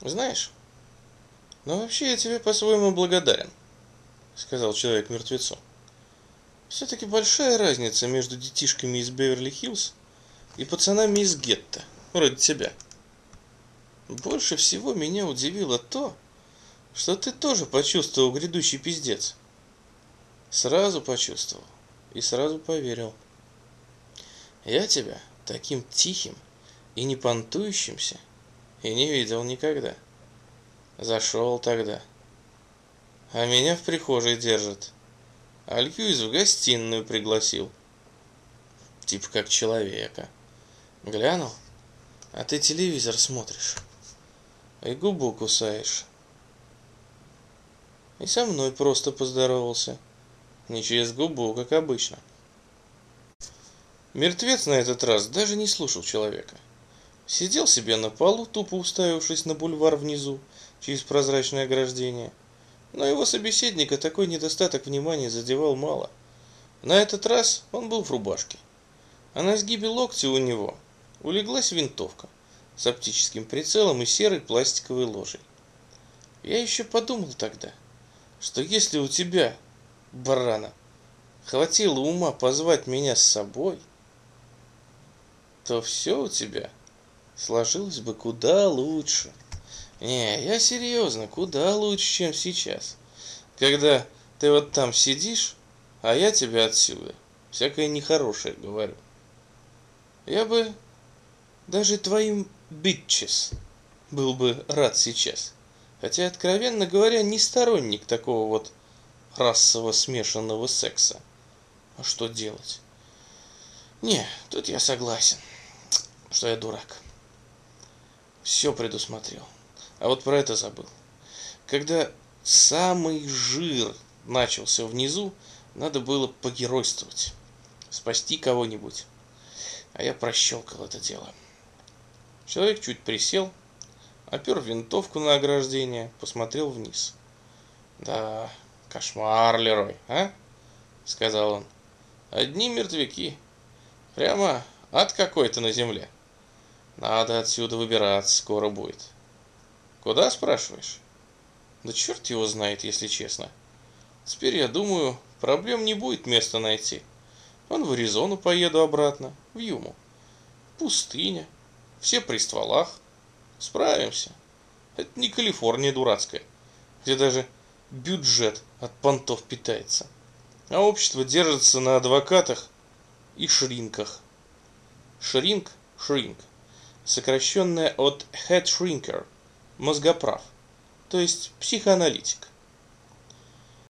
Знаешь, но вообще я тебе по-своему благодарен, сказал человек мертвецу. Все-таки большая разница между детишками из Беверли-Хиллз и пацанами из гетто, вроде тебя. Больше всего меня удивило то, что ты тоже почувствовал грядущий пиздец. Сразу почувствовал и сразу поверил. Я тебя таким тихим и не понтующимся и не видел никогда. Зашел тогда. А меня в прихожей держат. А Льюис в гостиную пригласил. Типа как человека. Глянул? А ты телевизор смотришь. И губу кусаешь. И со мной просто поздоровался. Не через губу, как обычно. Мертвец на этот раз даже не слушал человека. Сидел себе на полу, тупо уставившись на бульвар внизу, через прозрачное ограждение. Но его собеседника такой недостаток внимания задевал мало. На этот раз он был в рубашке. А на сгибе локтя у него улеглась винтовка с оптическим прицелом и серой пластиковой ложей. Я еще подумал тогда, что если у тебя, барана, хватило ума позвать меня с собой, то все у тебя сложилось бы куда лучше. Не, я серьезно, куда лучше, чем сейчас. Когда ты вот там сидишь, а я тебе отсюда всякое нехорошее говорю. Я бы даже твоим битчес был бы рад сейчас. Хотя, откровенно говоря, не сторонник такого вот расово смешанного секса. А что делать? Не, тут я согласен, что я дурак. Все предусмотрел. А вот про это забыл. Когда самый жир начался внизу, надо было погеройствовать, спасти кого-нибудь. А я прощелкал это дело. Человек чуть присел, опер винтовку на ограждение, посмотрел вниз. «Да, кошмар, Лерой, а?» — сказал он. «Одни мертвяки. Прямо ад какой-то на земле. Надо отсюда выбираться, скоро будет». «Куда, спрашиваешь?» «Да черт его знает, если честно. Теперь, я думаю, проблем не будет места найти. Он в Аризону поеду обратно, в Юму. Пустыня, все при стволах, Справимся. Это не Калифорния дурацкая, где даже бюджет от понтов питается. А общество держится на адвокатах и шринках. Шринк – шринк. Сокращенное от head shrinker – мозгоправ, то есть психоаналитик.